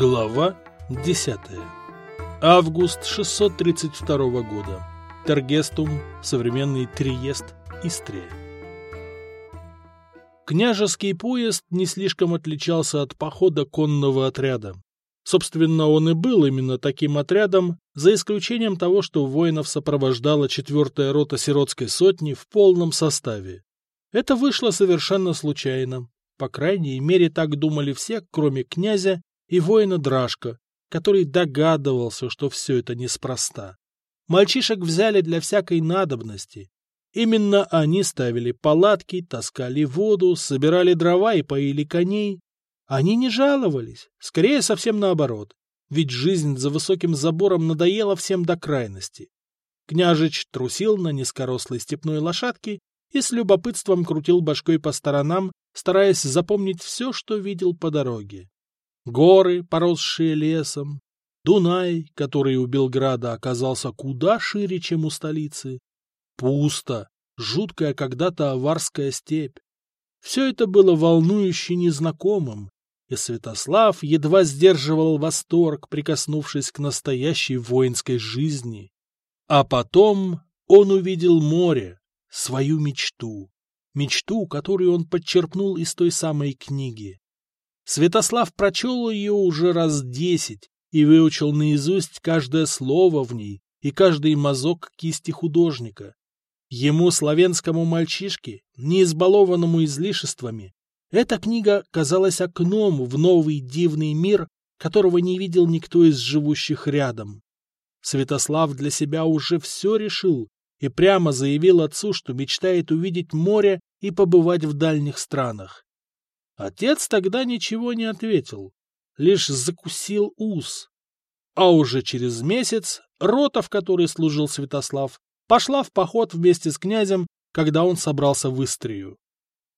Глава 10. Август 632 года. Тергестум, современный Триест, Истрия. Княжеский поезд не слишком отличался от похода конного отряда. Собственно, он и был именно таким отрядом, за исключением того, что воинов сопровождала четвертая рота сиротской сотни в полном составе. Это вышло совершенно случайно. По крайней мере, так думали все, кроме князя и воина Драшка, который догадывался, что все это неспроста. Мальчишек взяли для всякой надобности. Именно они ставили палатки, таскали воду, собирали дрова и поили коней. Они не жаловались, скорее совсем наоборот, ведь жизнь за высоким забором надоела всем до крайности. Княжич трусил на низкорослой степной лошадке и с любопытством крутил башкой по сторонам, стараясь запомнить все, что видел по дороге. Горы, поросшие лесом, Дунай, который у Белграда оказался куда шире, чем у столицы, пусто, жуткая когда-то аварская степь. Все это было волнующе незнакомым, и Святослав едва сдерживал восторг, прикоснувшись к настоящей воинской жизни. А потом он увидел море, свою мечту, мечту, которую он подчерпнул из той самой книги. Святослав прочел ее уже раз десять и выучил наизусть каждое слово в ней и каждый мазок кисти художника. Ему, славянскому мальчишке, не избалованному излишествами, эта книга казалась окном в новый дивный мир, которого не видел никто из живущих рядом. Святослав для себя уже все решил и прямо заявил отцу, что мечтает увидеть море и побывать в дальних странах. Отец тогда ничего не ответил, лишь закусил ус. А уже через месяц рота, в которой служил Святослав, пошла в поход вместе с князем, когда он собрался в Истрию.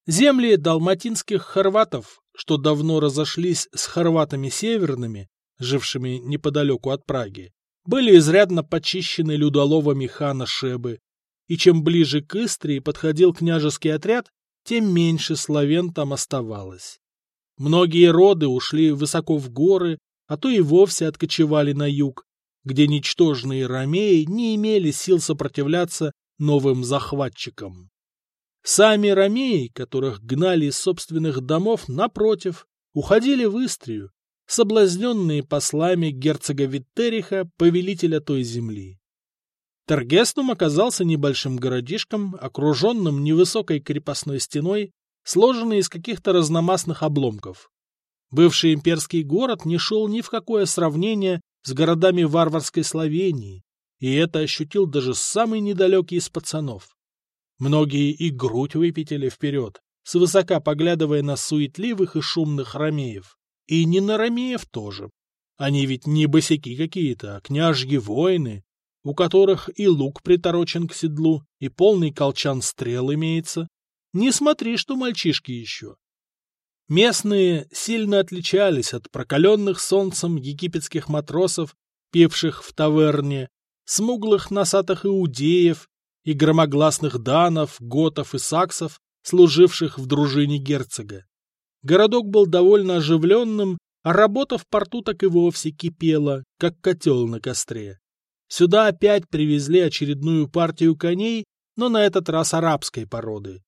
Земли далматинских хорватов, что давно разошлись с хорватами северными, жившими неподалеку от Праги, были изрядно почищены людоловами хана Шебы, и чем ближе к Истрии подходил княжеский отряд, тем меньше славян там оставалось. Многие роды ушли высоко в горы, а то и вовсе откочевали на юг, где ничтожные ромеи не имели сил сопротивляться новым захватчикам. Сами ромеи, которых гнали из собственных домов, напротив, уходили в Истрию, соблазненные послами герцога Виттериха, повелителя той земли. Тергестум оказался небольшим городишком, окруженным невысокой крепостной стеной, сложенной из каких-то разномастных обломков. Бывший имперский город не шел ни в какое сравнение с городами варварской Словении, и это ощутил даже самый недалекий из пацанов. Многие и грудь выпятили вперед, свысока поглядывая на суетливых и шумных ромеев. И не на ромеев тоже. Они ведь не босяки какие-то, а княжьи воины, у которых и лук приторочен к седлу, и полный колчан стрел имеется. Не смотри, что мальчишки еще. Местные сильно отличались от прокаленных солнцем египетских матросов, певших в таверне, смуглых носатых иудеев и громогласных данов, готов и саксов, служивших в дружине герцога. Городок был довольно оживленным, а работа в порту так и вовсе кипела, как котел на костре. Сюда опять привезли очередную партию коней, но на этот раз арабской породы.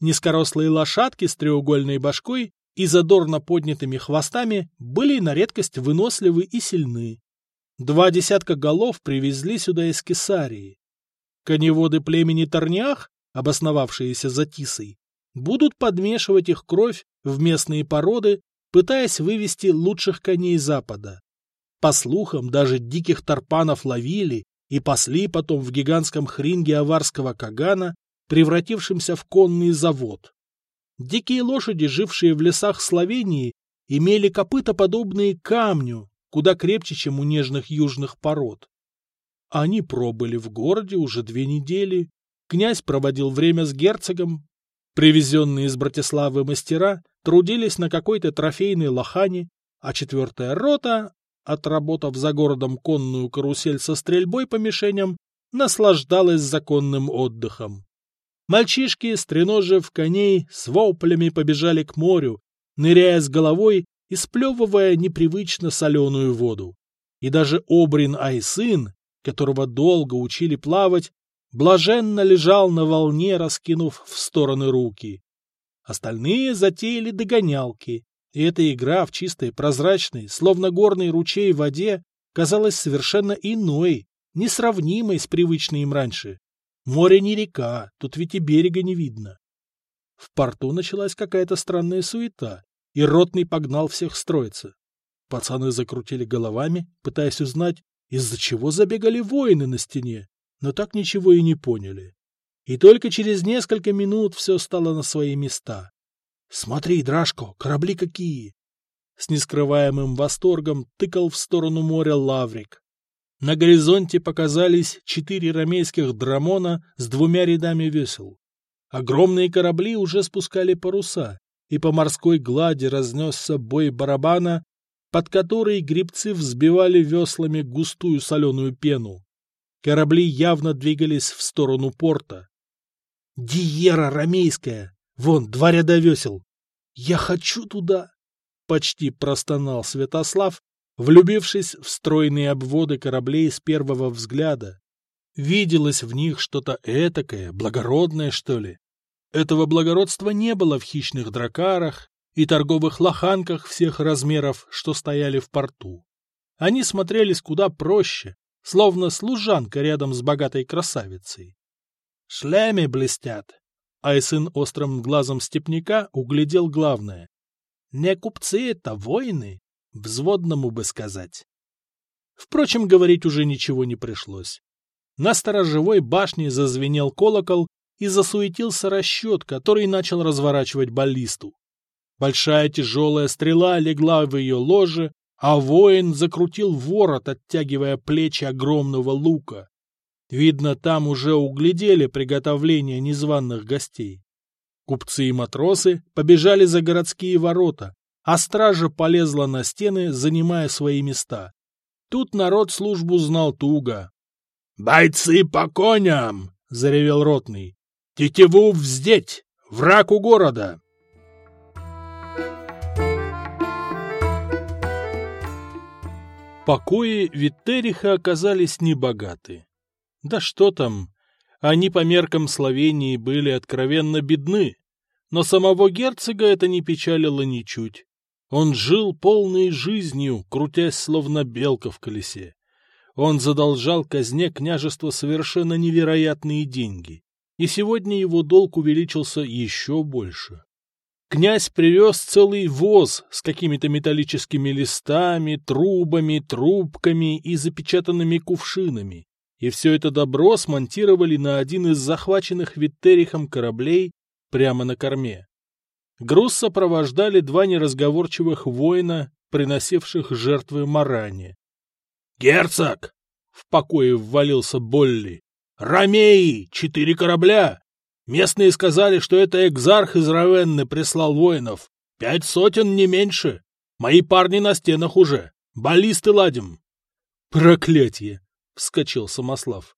Низкорослые лошадки с треугольной башкой и задорно поднятыми хвостами были на редкость выносливы и сильны. Два десятка голов привезли сюда из Кесарии. Коневоды племени Торнях, обосновавшиеся за Тисой, будут подмешивать их кровь в местные породы, пытаясь вывести лучших коней Запада. По слухам, даже диких тарпанов ловили и пасли потом в гигантском хринге аварского кагана, превратившемся в конный завод. Дикие лошади, жившие в лесах Словении, имели копыта, подобные камню, куда крепче, чем у нежных южных пород. Они пробыли в городе уже две недели. Князь проводил время с герцогом. Привезенные из Братиславы мастера трудились на какой-то трофейной лохане, а четвертая рота, отработав за городом конную карусель со стрельбой по мишеням, наслаждалась законным отдыхом. Мальчишки, стреножив коней, с воплями побежали к морю, ныряя с головой и сплевывая непривычно соленую воду. И даже Обрин Айсын, которого долго учили плавать, блаженно лежал на волне, раскинув в стороны руки. Остальные затеяли догонялки, и эта игра в чистой, прозрачной, словно горный ручей в воде, казалась совершенно иной, несравнимой с привычной им раньше. Море не река, тут ведь и берега не видно. В порту началась какая-то странная суета, и ротный погнал всех строиться. Пацаны закрутили головами, пытаясь узнать, из-за чего забегали воины на стене, но так ничего и не поняли. И только через несколько минут все стало на свои места. «Смотри, Драшко, корабли какие!» С нескрываемым восторгом тыкал в сторону моря Лаврик. На горизонте показались четыре ромейских драмона с двумя рядами весел. Огромные корабли уже спускали паруса, и по морской глади разнесся бой барабана, под который грибцы взбивали веслами густую соленую пену. Корабли явно двигались в сторону порта. «Диера ромейская! Вон, два ряда весел! Я хочу туда!» Почти простонал Святослав, влюбившись в стройные обводы кораблей с первого взгляда. Виделось в них что-то этакое, благородное, что ли. Этого благородства не было в хищных дракарах и торговых лоханках всех размеров, что стояли в порту. Они смотрелись куда проще, словно служанка рядом с богатой красавицей. Шлеми блестят. Айсын острым глазом степняка углядел главное. Не купцы это, воины, взводному бы сказать. Впрочем, говорить уже ничего не пришлось. На сторожевой башне зазвенел колокол, и засуетился расчет, который начал разворачивать баллисту. Большая тяжелая стрела легла в ее ложе, а воин закрутил ворот, оттягивая плечи огромного лука. Видно, там уже углядели приготовление незваных гостей. Купцы и матросы побежали за городские ворота, а стража полезла на стены, занимая свои места. Тут народ службу знал туго. «Бойцы по коням!» — заревел ротный. Тетиву вздеть! Враг у города!» Покои Виттериха оказались небогаты. Да что там, они по меркам Словении были откровенно бедны, но самого герцога это не печалило ничуть. Он жил полной жизнью, крутясь словно белка в колесе. Он задолжал казне княжества совершенно невероятные деньги и сегодня его долг увеличился еще больше. Князь привез целый воз с какими-то металлическими листами, трубами, трубками и запечатанными кувшинами, и все это добро смонтировали на один из захваченных Виттерихом кораблей прямо на корме. Груз сопровождали два неразговорчивых воина, приносивших жертвы Маране. «Герцог!» — в покое ввалился Болли. Ромеи! Четыре корабля! Местные сказали, что это экзарх из Равенны прислал воинов. Пять сотен, не меньше. Мои парни на стенах уже. Баллисты ладим. Проклятие! — вскочил Самослав.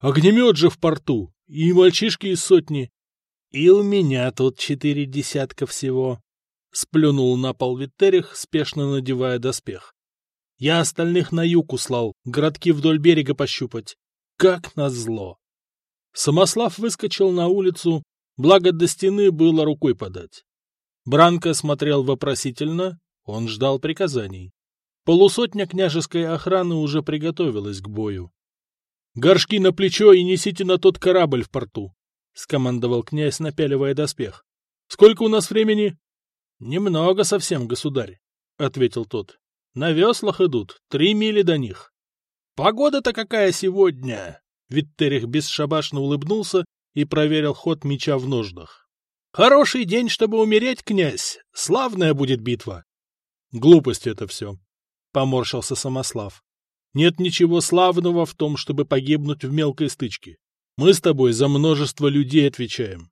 Огнемет же в порту. И мальчишки из сотни. И у меня тут четыре десятка всего. Сплюнул на пол Виттерих, спешно надевая доспех. Я остальных на юг услал, городки вдоль берега пощупать. Как назло! Самослав выскочил на улицу, благо до стены было рукой подать. Бранко смотрел вопросительно, он ждал приказаний. Полусотня княжеской охраны уже приготовилась к бою. — Горшки на плечо и несите на тот корабль в порту, — скомандовал князь, напяливая доспех. — Сколько у нас времени? — Немного совсем, государь, — ответил тот. — На веслах идут, три мили до них. «Погода-то какая сегодня!» Виттерих бесшабашно улыбнулся и проверил ход меча в ножнах. «Хороший день, чтобы умереть, князь! Славная будет битва!» «Глупость это все!» — поморщился Самослав. «Нет ничего славного в том, чтобы погибнуть в мелкой стычке. Мы с тобой за множество людей отвечаем».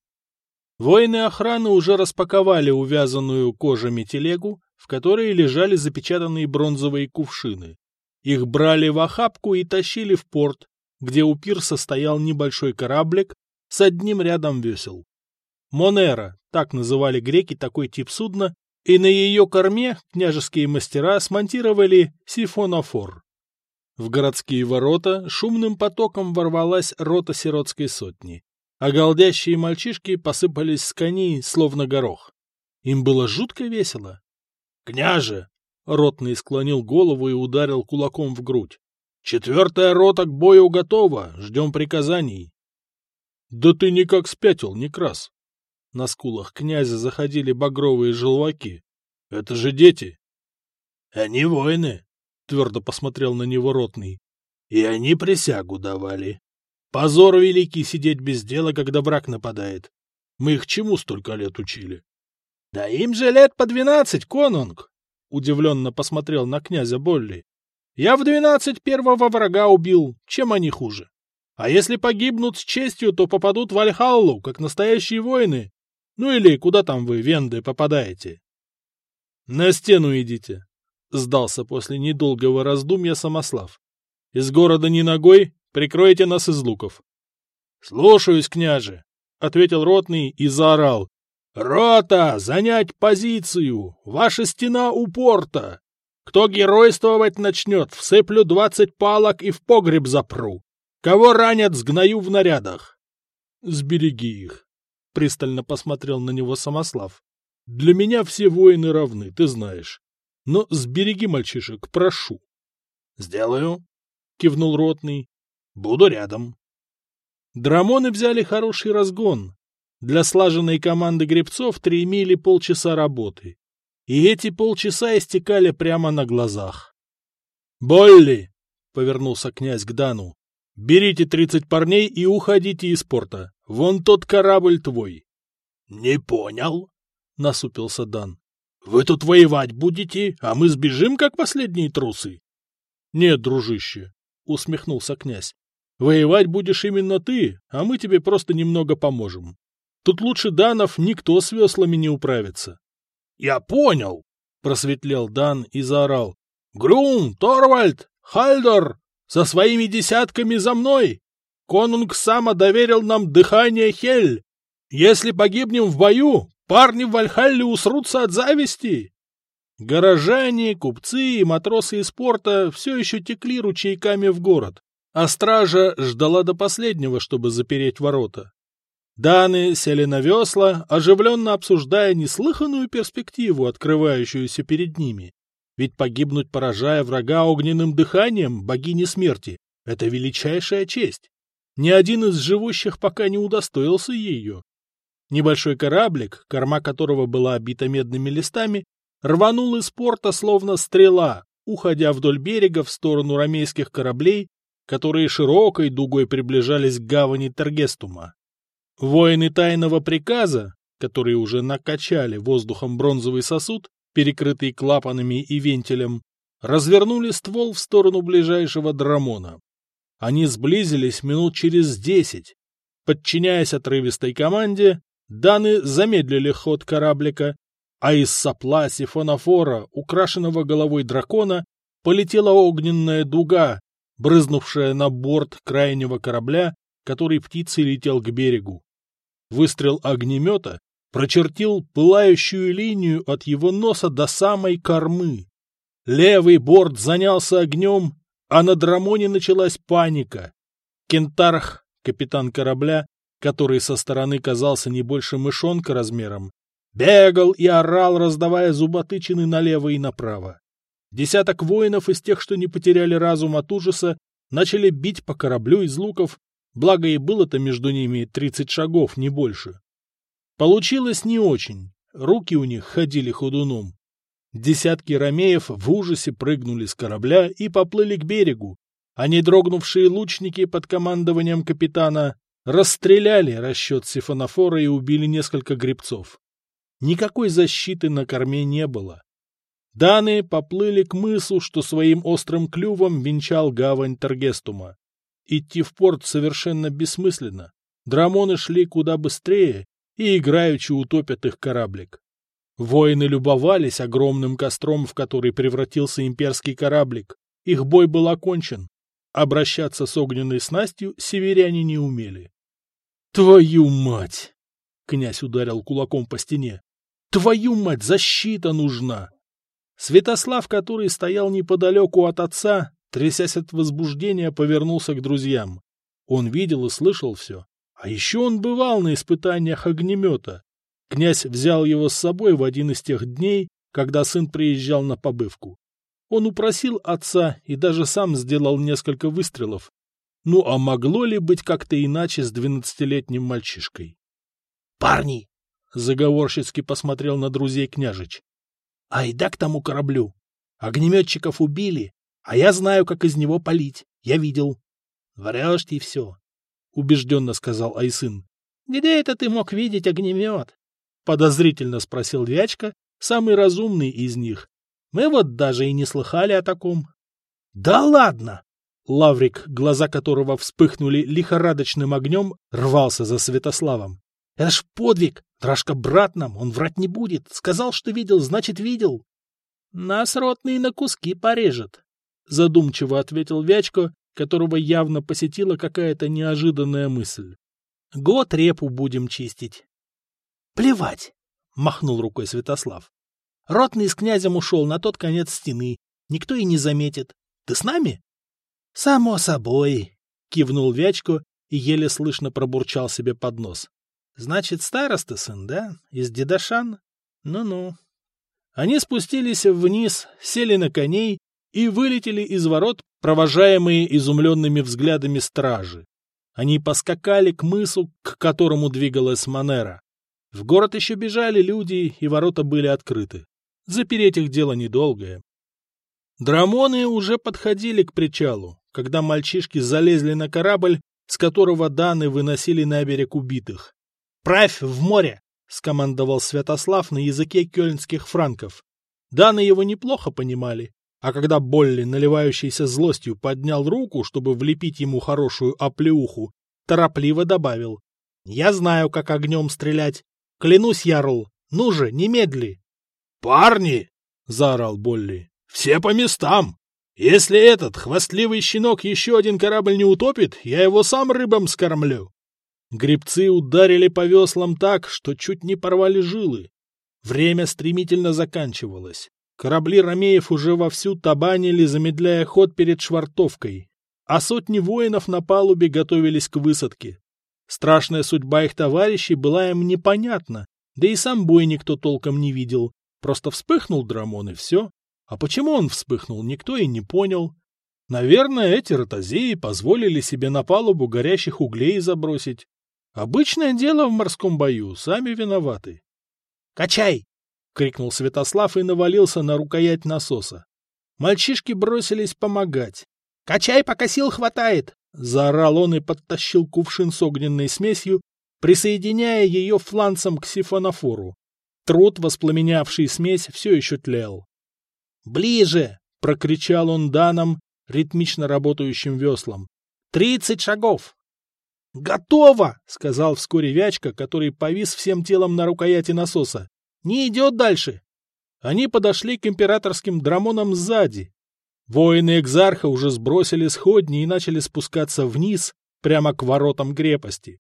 Воины охраны уже распаковали увязанную кожами телегу, в которой лежали запечатанные бронзовые кувшины. Их брали в охапку и тащили в порт, где у пирса стоял небольшой кораблик с одним рядом весел. Монера, так называли греки такой тип судна, и на ее корме княжеские мастера смонтировали сифонофор. В городские ворота шумным потоком ворвалась рота сиротской сотни, а голдящие мальчишки посыпались с коней, словно горох. Им было жутко весело. «Княже!» — ротный склонил голову и ударил кулаком в грудь. «Четвертая рота к бою готова, ждем приказаний». «Да ты никак спятил, Некрас!» На скулах князя заходили багровые желваки. «Это же дети!» «Они воины!» — твердо посмотрел на него ротный. «И они присягу давали. Позор великий сидеть без дела, когда враг нападает. Мы их чему столько лет учили?» «Да им же лет по двенадцать, конунг!» — удивленно посмотрел на князя Болли. «Я в двенадцать первого врага убил. Чем они хуже? А если погибнут с честью, то попадут в Альхаллу, как настоящие воины. Ну или куда там вы, венды, попадаете?» «На стену идите», — сдался после недолгого раздумья Самослав. «Из города не ногой, прикройте нас из луков». «Слушаюсь, княже», — ответил ротный и заорал. «Рота! Занять позицию! Ваша стена у порта! Кто геройствовать начнет, всыплю двадцать палок и в погреб запру! Кого ранят, сгною в нарядах!» «Сбереги их!» — пристально посмотрел на него Самослав. «Для меня все воины равны, ты знаешь. Но сбереги мальчишек, прошу». «Сделаю», — кивнул ротный. «Буду рядом». Драмоны взяли хороший разгон, для слаженной команды гребцов три мили полчаса работы. И эти полчаса истекали прямо на глазах. «Болли!» — повернулся князь к Дану. «Берите тридцать парней и уходите из порта. Вон тот корабль твой». «Не понял», — насупился Дан. «Вы тут воевать будете, а мы сбежим, как последние трусы?» «Нет, дружище», — усмехнулся князь. «Воевать будешь именно ты, а мы тебе просто немного поможем. Тут лучше Данов никто с веслами не управится. — Я понял! — просветлел Дан и заорал. — Грум, Торвальд, Хальдор, со своими десятками за мной! Конунг сама доверил нам дыхание Хель. Если погибнем в бою, парни в Вальхалле усрутся от зависти. Горожане, купцы и матросы из порта все еще текли ручейками в город, а стража ждала до последнего, чтобы запереть ворота. Даны сели на весла, оживленно обсуждая неслыханную перспективу, открывающуюся перед ними. Ведь погибнуть, поражая врага огненным дыханием богини смерти, — это величайшая честь. Ни один из живущих пока не удостоился ее. Небольшой кораблик, корма которого была обита медными листами, рванул из порта словно стрела, уходя вдоль берега в сторону ромейских кораблей, которые широкой дугой приближались к гавани Тергестума. Воины тайного приказа, которые уже накачали воздухом бронзовый сосуд, перекрытый клапанами и вентилем, развернули ствол в сторону ближайшего драмона. Они сблизились минут через десять. Подчиняясь отрывистой команде, Даны замедлили ход кораблика, а из сопла сифонофора, украшенного головой дракона, полетела огненная дуга, брызнувшая на борт крайнего корабля, который птицей летел к берегу. Выстрел огнемета прочертил пылающую линию от его носа до самой кормы. Левый борт занялся огнем, а на Драмоне началась паника. Кентарх, капитан корабля, который со стороны казался не больше мышонка размером, бегал и орал, раздавая зуботычины налево и направо. Десяток воинов из тех, что не потеряли разум от ужаса, начали бить по кораблю из луков, благо и было-то между ними тридцать шагов, не больше. Получилось не очень, руки у них ходили ходуном. Десятки ромеев в ужасе прыгнули с корабля и поплыли к берегу, а не дрогнувшие лучники под командованием капитана расстреляли расчет сифонофора и убили несколько гребцов. Никакой защиты на корме не было. Даны поплыли к мысу, что своим острым клювом венчал гавань Таргестума. Идти в порт совершенно бессмысленно. Драмоны шли куда быстрее и играючи утопят их кораблик. Воины любовались огромным костром, в который превратился имперский кораблик. Их бой был окончен. Обращаться с огненной снастью северяне не умели. «Твою мать!» — князь ударил кулаком по стене. Твою мать, защита нужна! Святослав, который стоял неподалеку от отца, трясясь от возбуждения, повернулся к друзьям. Он видел и слышал все. А еще он бывал на испытаниях огнемета. Князь взял его с собой в один из тех дней, когда сын приезжал на побывку. Он упросил отца и даже сам сделал несколько выстрелов. Ну а могло ли быть как-то иначе с двенадцатилетним мальчишкой? — Парни! — заговорщицки посмотрел на друзей княжич. — Айда к тому кораблю. Огнеметчиков убили, а я знаю, как из него палить. Я видел. — Врешь ты все, — убежденно сказал Айсын. — Где это ты мог видеть огнемет? — подозрительно спросил Вячка, самый разумный из них. Мы вот даже и не слыхали о таком. — Да ладно! Лаврик, глаза которого вспыхнули лихорадочным огнем, рвался за Святославом. — Это ж подвиг! Драшка брат нам, он врать не будет. Сказал, что видел, значит, видел. — Нас ротный на куски порежет, — задумчиво ответил Вячко, которого явно посетила какая-то неожиданная мысль. — Год репу будем чистить. — Плевать! — махнул рукой Святослав. — Ротный с князем ушел на тот конец стены. Никто и не заметит. Ты с нами? — Само собой, — кивнул Вячко и еле слышно пробурчал себе под нос. — Значит, староста сын, да? Из Дедашан? Ну-ну. Они спустились вниз, сели на коней и вылетели из ворот, провожаемые изумленными взглядами стражи. Они поскакали к мысу, к которому двигалась Манера. В город еще бежали люди, и ворота были открыты. Запереть их дело недолгое. Драмоны уже подходили к причалу, когда мальчишки залезли на корабль, с которого Даны выносили на берег убитых. «Правь в море!» — скомандовал Святослав на языке кёльнских франков. Даны его неплохо понимали, а когда Болли, наливающийся злостью, поднял руку, чтобы влепить ему хорошую оплеуху, торопливо добавил. «Я знаю, как огнем стрелять. Клянусь, Ярл, ну же, немедли!» «Парни!» — заорал Болли. «Все по местам! Если этот хвастливый щенок еще один корабль не утопит, я его сам рыбам скормлю!» Гребцы ударили по веслам так, что чуть не порвали жилы. Время стремительно заканчивалось. Корабли ромеев уже вовсю табанили, замедляя ход перед швартовкой, а сотни воинов на палубе готовились к высадке. Страшная судьба их товарищей была им непонятна, да и сам бой никто толком не видел. Просто вспыхнул Драмон и все. А почему он вспыхнул, никто и не понял. Наверное, эти ротозеи позволили себе на палубу горящих углей забросить. Обычное дело в морском бою, сами виноваты. «Качай!» — крикнул Святослав и навалился на рукоять насоса. Мальчишки бросились помогать. «Качай, пока сил хватает!» — заорал он и подтащил кувшин с огненной смесью, присоединяя ее фланцем к сифонофору. Труд, воспламенявший смесь, все еще тлел. «Ближе!» — прокричал он Даном, ритмично работающим веслом. «Тридцать шагов!» «Готово!» — сказал вскоре Вячка, который повис всем телом на рукояти насоса. Не идет дальше. Они подошли к императорским драмонам сзади. Воины Экзарха уже сбросили сходни и начали спускаться вниз, прямо к воротам крепости.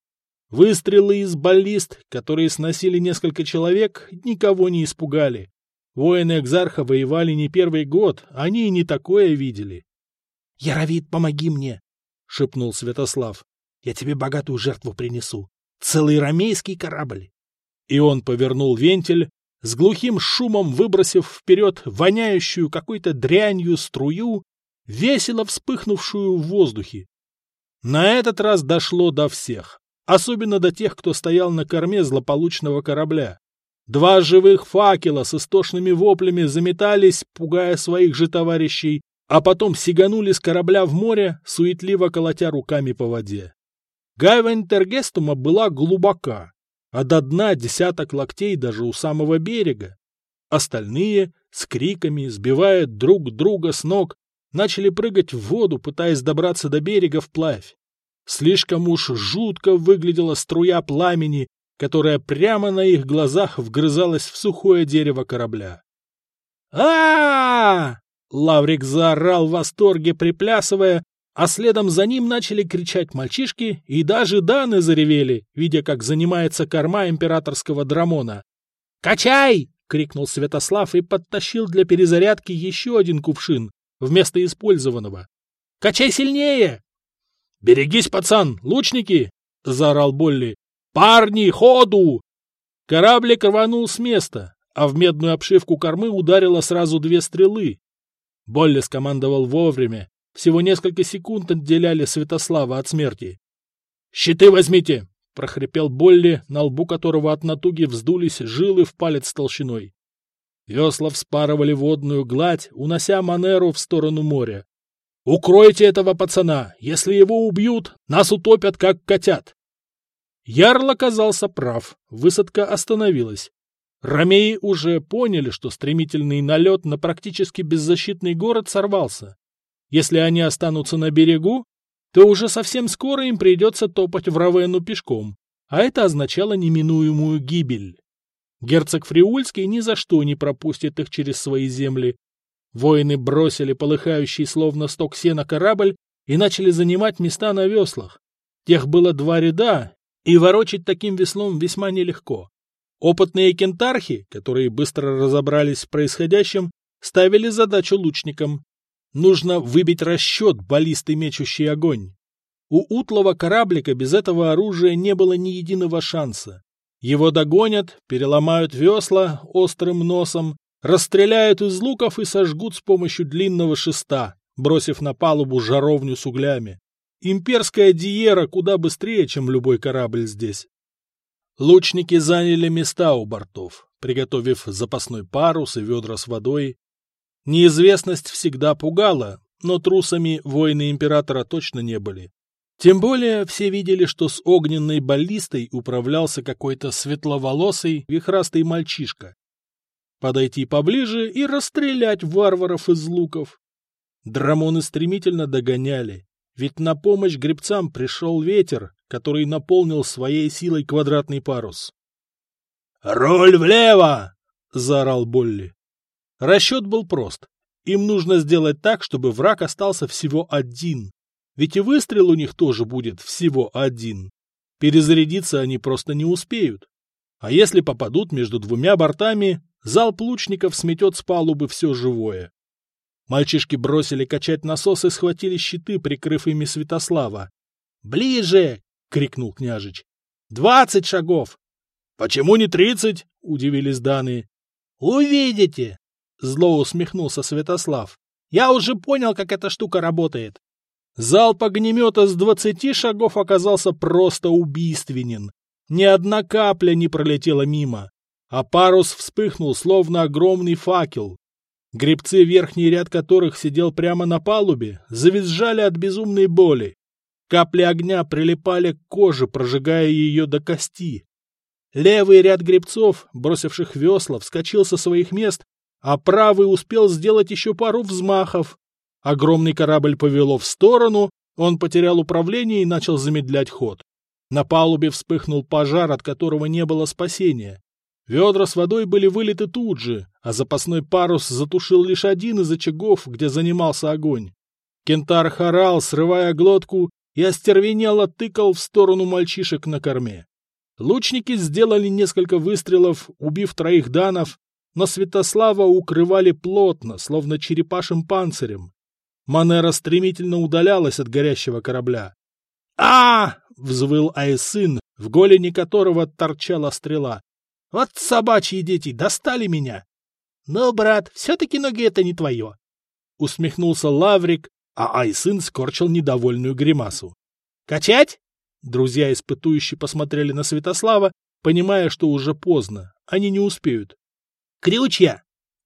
Выстрелы из баллист, которые сносили несколько человек, никого не испугали. Воины Экзарха воевали не первый год, они и не такое видели. — Яровид, помоги мне! — шепнул Святослав. — Я тебе богатую жертву принесу. Целый ромейский корабль и он повернул вентиль, с глухим шумом выбросив вперед воняющую какой-то дрянью струю, весело вспыхнувшую в воздухе. На этот раз дошло до всех, особенно до тех, кто стоял на корме злополучного корабля. Два живых факела с истошными воплями заметались, пугая своих же товарищей, а потом сиганули с корабля в море, суетливо колотя руками по воде. Гайва Тергестума была глубока, а до дна десяток локтей даже у самого берега. Остальные, с криками, сбивая друг друга с ног, начали прыгать в воду, пытаясь добраться до берега вплавь. Слишком уж жутко выглядела струя пламени, которая прямо на их глазах вгрызалась в сухое дерево корабля. а, -а, -а Лаврик заорал в восторге, приплясывая, а следом за ним начали кричать мальчишки, и даже Даны заревели, видя, как занимается корма императорского драмона. «Качай!» — крикнул Святослав и подтащил для перезарядки еще один кувшин вместо использованного. «Качай сильнее!» «Берегись, пацан! Лучники!» — заорал Болли. «Парни, ходу!» Кораблик рванул с места, а в медную обшивку кормы ударило сразу две стрелы. Болли скомандовал вовремя. Всего несколько секунд отделяли Святослава от смерти. «Щиты возьмите!» — прохрипел Болли, на лбу которого от натуги вздулись жилы в палец толщиной. Весла вспарывали водную гладь, унося Манеру в сторону моря. «Укройте этого пацана! Если его убьют, нас утопят, как котят!» Ярл оказался прав, высадка остановилась. Ромеи уже поняли, что стремительный налет на практически беззащитный город сорвался. Если они останутся на берегу, то уже совсем скоро им придется топать в Равену пешком, а это означало неминуемую гибель. Герцог Фриульский ни за что не пропустит их через свои земли. Воины бросили полыхающий словно сток сена корабль и начали занимать места на веслах. Тех было два ряда, и ворочить таким веслом весьма нелегко. Опытные кентархи, которые быстро разобрались в происходящем, ставили задачу лучникам. Нужно выбить расчет баллисты, мечущий огонь. У утлого кораблика без этого оружия не было ни единого шанса. Его догонят, переломают весла острым носом, расстреляют из луков и сожгут с помощью длинного шеста, бросив на палубу жаровню с углями. Имперская диера куда быстрее, чем любой корабль здесь. Лучники заняли места у бортов, приготовив запасной парус и ведра с водой. Неизвестность всегда пугала, но трусами воины императора точно не были. Тем более все видели, что с огненной баллистой управлялся какой-то светловолосый, вихрастый мальчишка. Подойти поближе и расстрелять варваров из луков. Драмоны стремительно догоняли, ведь на помощь гребцам пришел ветер, который наполнил своей силой квадратный парус. «Руль влево!» — заорал Болли. Расчет был прост. Им нужно сделать так, чтобы враг остался всего один. Ведь и выстрел у них тоже будет всего один. Перезарядиться они просто не успеют. А если попадут между двумя бортами, залп лучников сметет с палубы все живое. Мальчишки бросили качать насос и схватили щиты, прикрыв ими Святослава. «Ближе!» — крикнул княжич. «Двадцать шагов!» «Почему не тридцать?» — удивились данные. «Увидите!» — зло усмехнулся Святослав. «Я уже понял, как эта штука работает». Залп огнемета с двадцати шагов оказался просто убийственен. Ни одна капля не пролетела мимо, а парус вспыхнул, словно огромный факел. Гребцы, верхний ряд которых сидел прямо на палубе, завизжали от безумной боли. Капли огня прилипали к коже, прожигая ее до кости. Левый ряд гребцов, бросивших весла, вскочил со своих мест, а правый успел сделать еще пару взмахов. Огромный корабль повело в сторону, он потерял управление и начал замедлять ход. На палубе вспыхнул пожар, от которого не было спасения. Ведра с водой были вылиты тут же, а запасной парус затушил лишь один из очагов, где занимался огонь. Кентар хорал, срывая глотку, и остервенело тыкал в сторону мальчишек на корме. Лучники сделали несколько выстрелов, убив троих данов, но Святослава укрывали плотно, словно черепашим панцирем. Манера стремительно удалялась от горящего корабля. а, взвыл Айсын, в голени которого торчала стрела. Вот собачьи дети достали меня. Но, брат, все-таки ноги это не твое. Усмехнулся Лаврик, а Айсын скорчил недовольную гримасу. Качать? Друзья испытующие посмотрели на Святослава, понимая, что уже поздно, они не успеют. Крючья!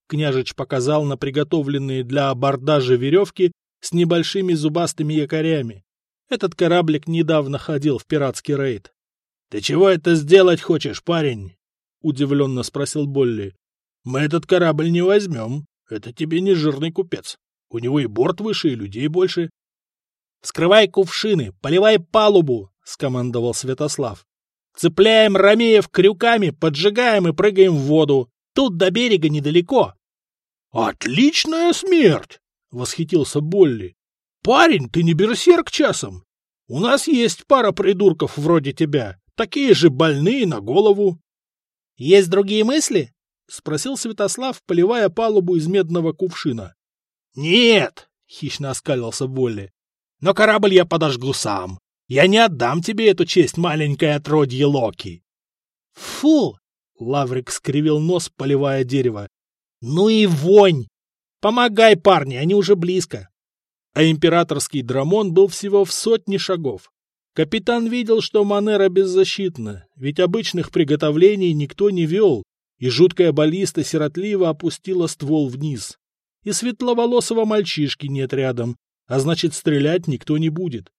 Княжич показал на приготовленные для абордажа веревки с небольшими зубастыми якорями. Этот кораблик недавно ходил в пиратский рейд. — Ты чего это сделать хочешь, парень? — удивленно спросил Болли. — Мы этот корабль не возьмем. Это тебе не жирный купец. У него и борт выше, и людей больше. — Скрывай кувшины, поливай палубу, — скомандовал Святослав. — Цепляем ромеев крюками, поджигаем и прыгаем в воду. Тут до берега недалеко. — Отличная смерть! — восхитился Болли. — Парень, ты не берсерк часом. У нас есть пара придурков вроде тебя, такие же больные на голову. — Есть другие мысли? — спросил Святослав, поливая палубу из медного кувшина. — Нет! — хищно оскалился Болли. — Но корабль я подожгу сам. Я не отдам тебе эту честь, маленькое отродье Локи. — Фу! — Лаврик скривил нос, поливая дерево. — Ну и вонь! Помогай, парни, они уже близко. А императорский драмон был всего в сотне шагов. Капитан видел, что Манера беззащитна, ведь обычных приготовлений никто не вел, и жуткая баллиста сиротливо опустила ствол вниз. И светловолосого мальчишки нет рядом, а значит, стрелять никто не будет.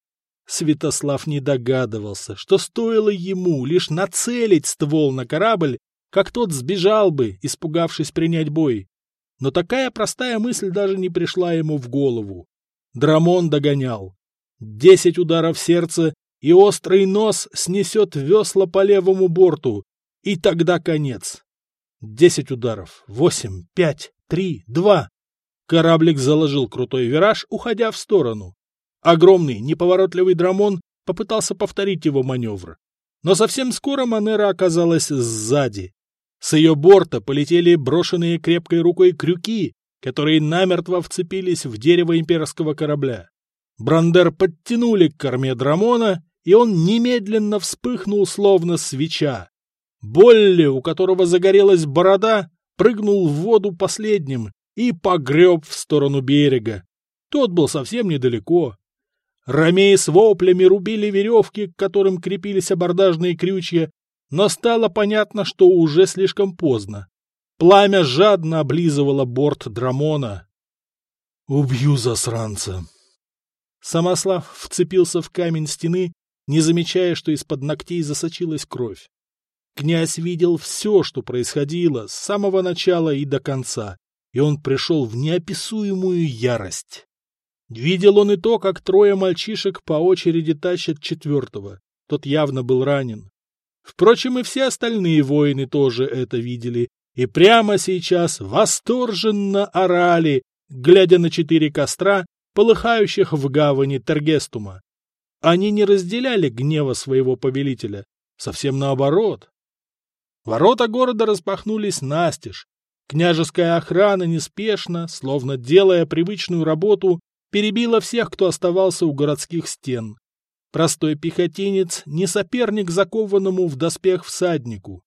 Святослав не догадывался, что стоило ему лишь нацелить ствол на корабль, как тот сбежал бы, испугавшись принять бой. Но такая простая мысль даже не пришла ему в голову. Драмон догонял. Десять ударов сердца, и острый нос снесет весла по левому борту, и тогда конец. Десять ударов. Восемь, пять, три, два. Кораблик заложил крутой вираж, уходя в сторону. Огромный, неповоротливый драмон попытался повторить его маневр. Но совсем скоро Манера оказалась сзади. С ее борта полетели брошенные крепкой рукой крюки, которые намертво вцепились в дерево имперского корабля. Брандер подтянули к корме Драмона, и он немедленно вспыхнул, словно свеча. Болли, у которого загорелась борода, прыгнул в воду последним и погреб в сторону берега. Тот был совсем недалеко. Ромеи с воплями рубили веревки, к которым крепились абордажные крючья, но стало понятно, что уже слишком поздно. Пламя жадно облизывало борт Драмона. «Убью засранца!» Самослав вцепился в камень стены, не замечая, что из-под ногтей засочилась кровь. Князь видел все, что происходило с самого начала и до конца, и он пришел в неописуемую ярость. Видел он и то, как трое мальчишек по очереди тащат четвертого. Тот явно был ранен. Впрочем, и все остальные воины тоже это видели, и прямо сейчас восторженно орали, глядя на четыре костра, полыхающих в гавани Тергестума. Они не разделяли гнева своего повелителя, совсем наоборот. Ворота города распахнулись настежь. Княжеская охрана неспешно, словно делая привычную работу, перебила всех, кто оставался у городских стен. Простой пехотинец не соперник закованному в доспех всаднику.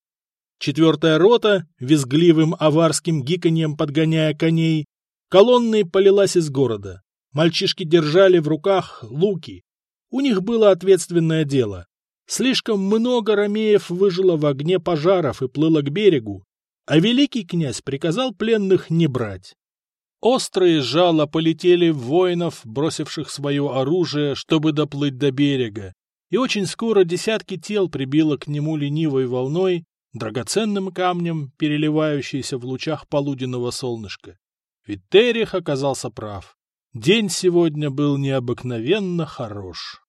Четвертая рота, визгливым аварским гиканьем подгоняя коней, колонной полилась из города. Мальчишки держали в руках луки. У них было ответственное дело. Слишком много ромеев выжило в огне пожаров и плыло к берегу, а великий князь приказал пленных не брать. Острые жало полетели в воинов, бросивших свое оружие, чтобы доплыть до берега, и очень скоро десятки тел прибило к нему ленивой волной, драгоценным камнем, переливающейся в лучах полуденного солнышка. Ведь Терих оказался прав. День сегодня был необыкновенно хорош.